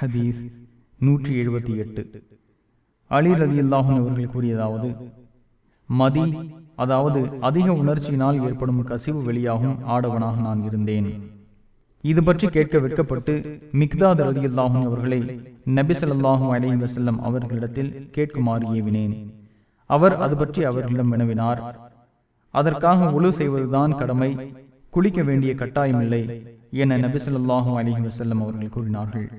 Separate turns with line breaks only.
ஹதீஸ் நூற்றி எழுபத்தி எட்டு. அலி ரதி அல்லாஹன் அவர்கள் கூறியதாவது மதி அதாவது அதிக உணர்ச்சியினால் ஏற்படும் கசிவு வெளியாகும் ஆடவனாக நான் இருந்தேன். இது பற்றி கேட்க வெட்கப்பட்டு மிக்தாத் ரதி அல்லாஹன் அவர்களை நபிசல்லாஹும் அலி வசல்லம் அவர்களிடத்தில் கேட்குமாறு ஏவினேன். அவர் அது பற்றி அவர்களிடம் வினவினார். அதற்காக உழு செய்வதுதான் கடமை குளிக்க வேண்டிய கட்டாயமில்லை என நபிசல்லாஹும் ஸல்லல்லாஹு வசல்லம் அவர்கள் கூறினார்கள்.